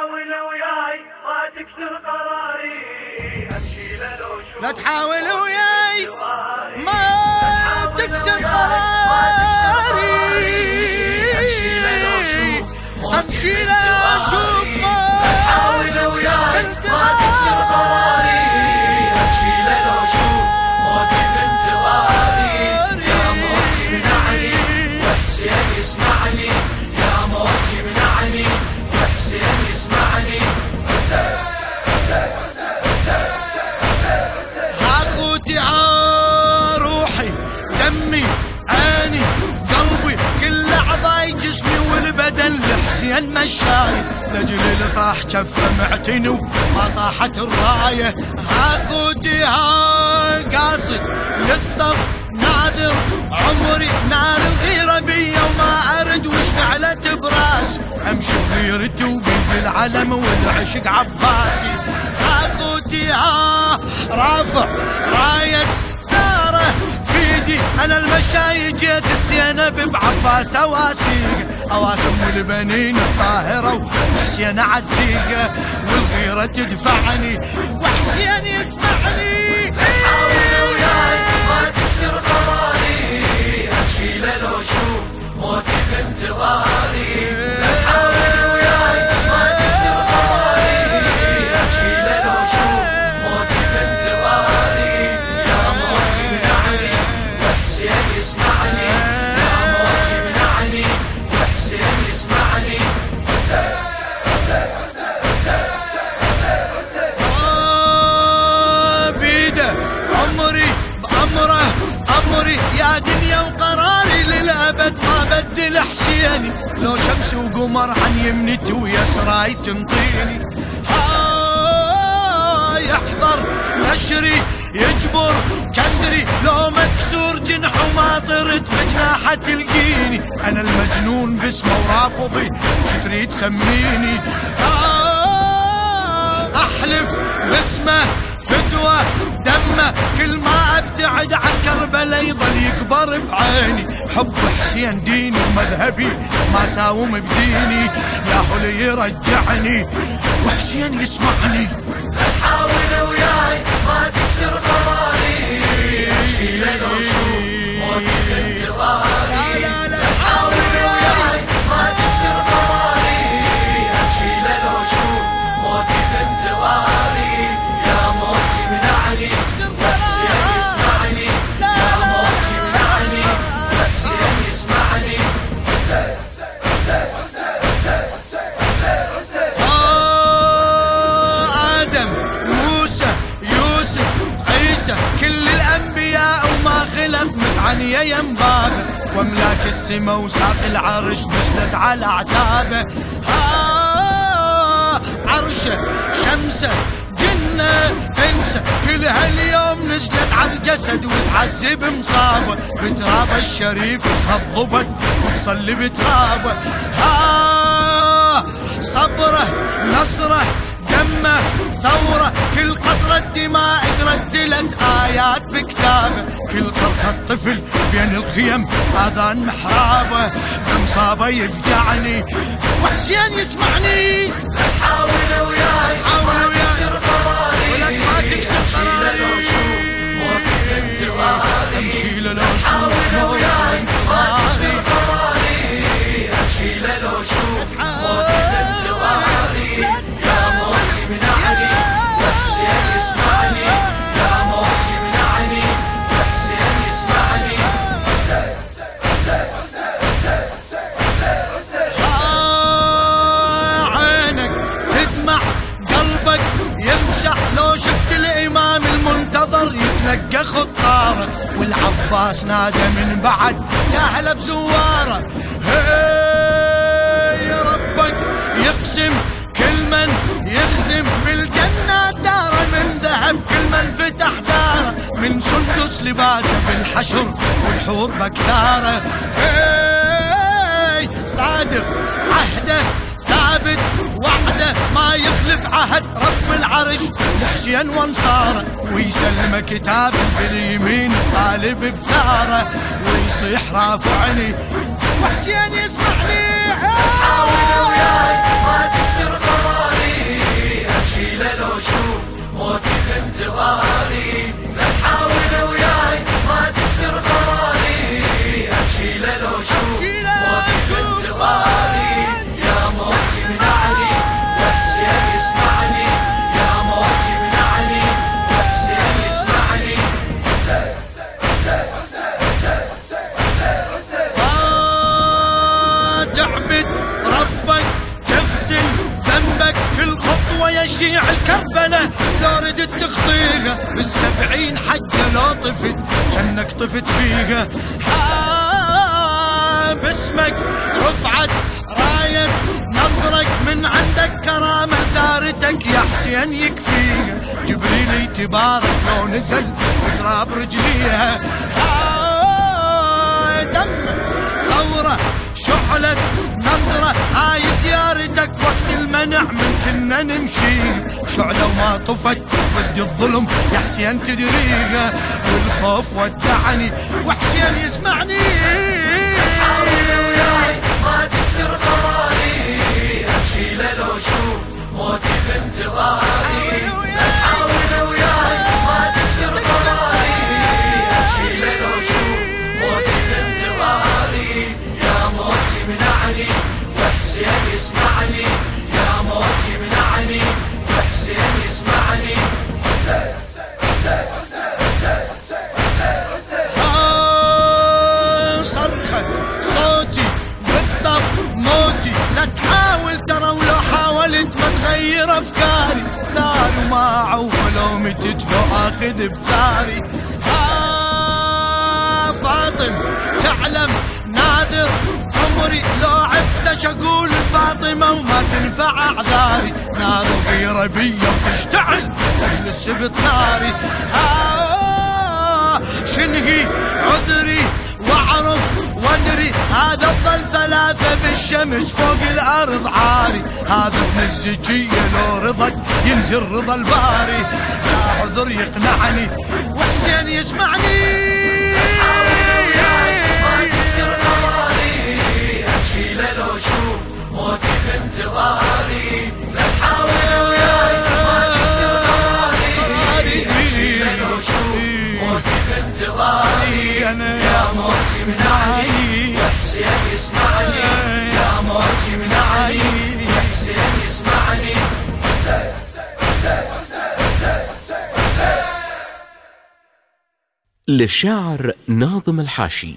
تحاول وياي ما تكسر قراري. أمشي لو لا تحاول وياي ما تكسر قراري. أمشي لو شوف. أمشي لا لحسين مشاي لاجل اللي طاح كفه معتني وما طاحت الرايه اخوتي ها قاصد للطف ناذر عمري نار الغيرة بيا وما أرد واشتعلت براس. أمشي بغيرتي وبيد العلم والعشق عباسي. أخوتي ها رافع راية بيدي أنا المشاي جيت الزينب بعباس أواسيق أواسم البنين الطاهرة وحسين عزيقة والغيرة تدفعني وحسين يسمعني. حاول وياي ما تكسر قراري أمشي لو شوف موتي بانتظاري حسيني لو شمس وقمر عن يمنتي ويسراي تنطيني هاي يحضر نشري يجبر كسري. لو مكسور جنح وما طرت بجناحة تلقيني. أنا المجنون باسمه ورافضي شو تريد تسميني. آه أحلف باسمه فدوة دمه كل ما أبتعد عن كربلاء يظل يكبر بعيني. حب حسين ديني ومذهبي ما ساوم بديني يا هو يرجعني. وحسين يسمعني. حاول وياي ما تكسر قراري امشي لو شوف موتي بانتظاري لا لا. بابه واملاك السما وساق العرش نزلت على أعتابه. آه عرشه شمسه جنة انسى كل هاليوم نزلت على الجسد وتعذب مصابه بترابه الشريف تخضبت وتصلي بترابه ها صبره نصره دمه ثورة كل قطرة دماء ترتلت آيات بكتابه كل صرخة طفل بين الخيم آذان محرابه بمصابه يفجعني وحسين يسمعني. حاول وياي حاول ما وياي. تكسر قراري. ولك ما تكسر قراري. موتي بانتظاري امشي لو حاول شوف وياي. ما تكسر قراري. امشي لو شوف موتي يتلقى خطارة والعباس نادى من بعد. يا هلا بزوارة. هي ربك يقسم كل من يخدم بالجنة. داره من ذهب كل من فتح داره. من سندس لباسه بالحشر والحور بكتاره. هي صادق عهده ثابت وعده ما يخلف عهد رب العرش. لحسين وانصاره ويسلم كتاب باليمين طالب بثاره ويصيح رافعني. وحسين يسمعني. تعبد ربك تغسل ذنبك كل خطوة يا شيع الكربلة. لا ردت تخطيها بالسبعين حجة لا طفت جنك طفت فيها. باسمك اسمك رفعت راية نصرك من عندك كرامة زارتك يا حسين يكفيها. جبريل يتبارك لو نزل بتراب رجليها. دمك ثورة شعلت نصرة هاي زيارتك وقت المنع من كنا نمشي. شعلة وما طفت ضد الظلم. يا حسين تدريها والخوف ودعني. وحسين يسمعني. موتي منعني وحسين يسمعني. يا موتي منعني وحسين يسمعني. ترى ولو حاولت ما تغير أفكاري. ثار وما عوف لو متت لو آخذ بثاري. آه فاطم تعلم ناذر عمري. عفتش أقول فاطمة وما تنفع أعذاري؟ نار غيرة بيا وتشتعل اجلس بطناري. آه شنهي عذري واعرف وادري هذا الظل ثلاثة بالشمس فوق الأرض عاري. هذا ابن الزكية لو رضت ينزل رضا الباري. لا عذر يقنعني وحسين يسمعني. للشاعر ناظم الحاشي.